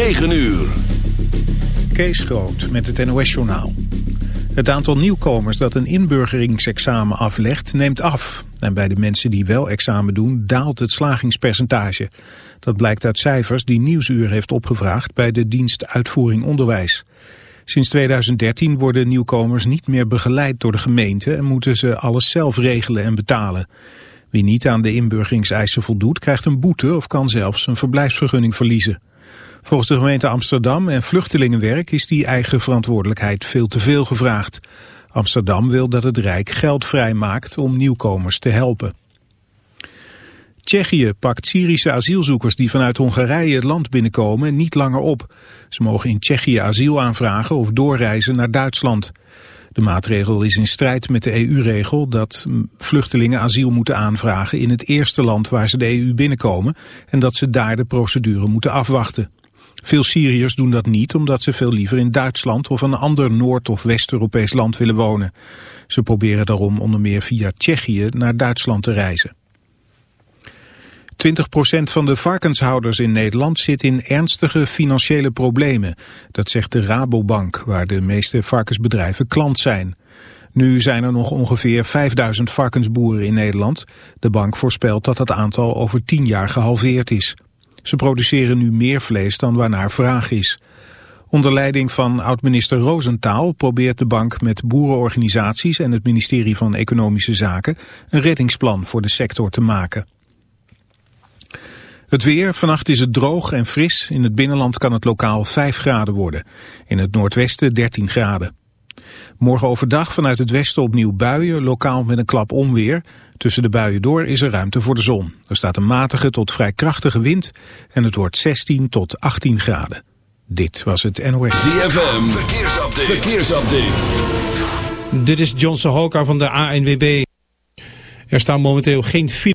9 uur. Kees Groot met het NOS-journaal. Het aantal nieuwkomers dat een inburgeringsexamen aflegt neemt af. En bij de mensen die wel examen doen daalt het slagingspercentage. Dat blijkt uit cijfers die Nieuwsuur heeft opgevraagd bij de dienst Uitvoering Onderwijs. Sinds 2013 worden nieuwkomers niet meer begeleid door de gemeente en moeten ze alles zelf regelen en betalen. Wie niet aan de inburgeringseisen voldoet krijgt een boete of kan zelfs een verblijfsvergunning verliezen. Volgens de gemeente Amsterdam en Vluchtelingenwerk is die eigen verantwoordelijkheid veel te veel gevraagd. Amsterdam wil dat het Rijk geld vrijmaakt om nieuwkomers te helpen. Tsjechië pakt Syrische asielzoekers die vanuit Hongarije het land binnenkomen niet langer op. Ze mogen in Tsjechië asiel aanvragen of doorreizen naar Duitsland. De maatregel is in strijd met de EU-regel dat vluchtelingen asiel moeten aanvragen in het eerste land waar ze de EU binnenkomen en dat ze daar de procedure moeten afwachten. Veel Syriërs doen dat niet omdat ze veel liever in Duitsland of een ander Noord- of West-Europees land willen wonen. Ze proberen daarom onder meer via Tsjechië naar Duitsland te reizen. 20% van de varkenshouders in Nederland zit in ernstige financiële problemen. Dat zegt de Rabobank, waar de meeste varkensbedrijven klant zijn. Nu zijn er nog ongeveer 5000 varkensboeren in Nederland. De bank voorspelt dat dat aantal over 10 jaar gehalveerd is. Ze produceren nu meer vlees dan waarnaar vraag is. Onder leiding van oud-minister Rosentaal probeert de bank met boerenorganisaties en het ministerie van Economische Zaken een reddingsplan voor de sector te maken. Het weer, vannacht is het droog en fris. In het binnenland kan het lokaal 5 graden worden. In het noordwesten 13 graden. Morgen overdag vanuit het westen opnieuw buien, lokaal met een klap onweer. Tussen de buien door is er ruimte voor de zon. Er staat een matige tot vrij krachtige wind en het wordt 16 tot 18 graden. Dit was het NOS. ZFM, verkeersupdate. verkeersupdate. Dit is John Sohoka van de ANWB. Er staan momenteel geen file.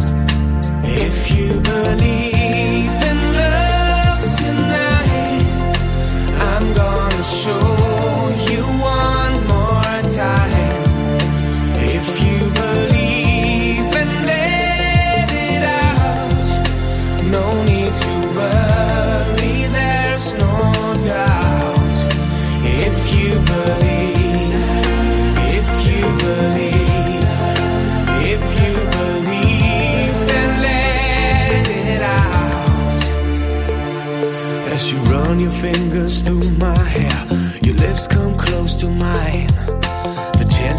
show you why.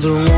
the warmth,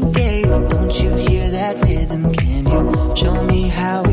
rhythm gave. Don't you hear that rhythm? Can you show me how?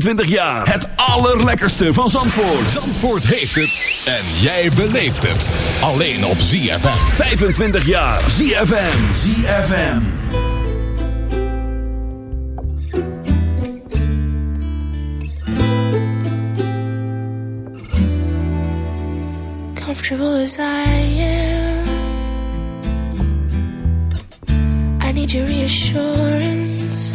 25 jaar. Het allerlekkerste van Zandvoort. Zandvoort heeft het. En jij beleeft het. Alleen op ZFM. 25 jaar. ZFM. ZFM. Comfortable as I am. I need your reassurance.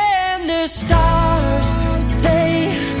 stars, they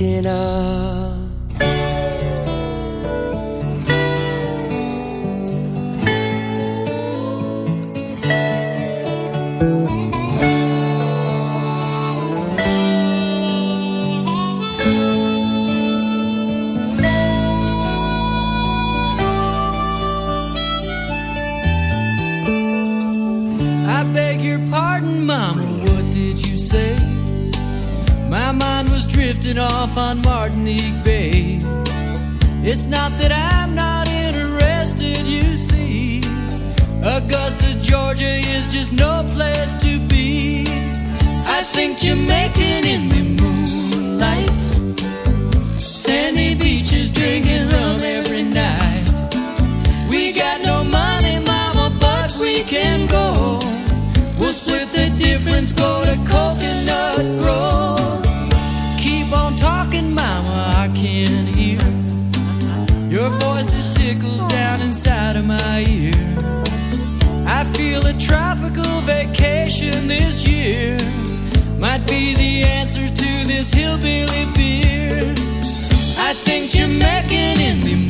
looking up. Jamaican. might be the answer to this hillbilly beer. I think you're making in the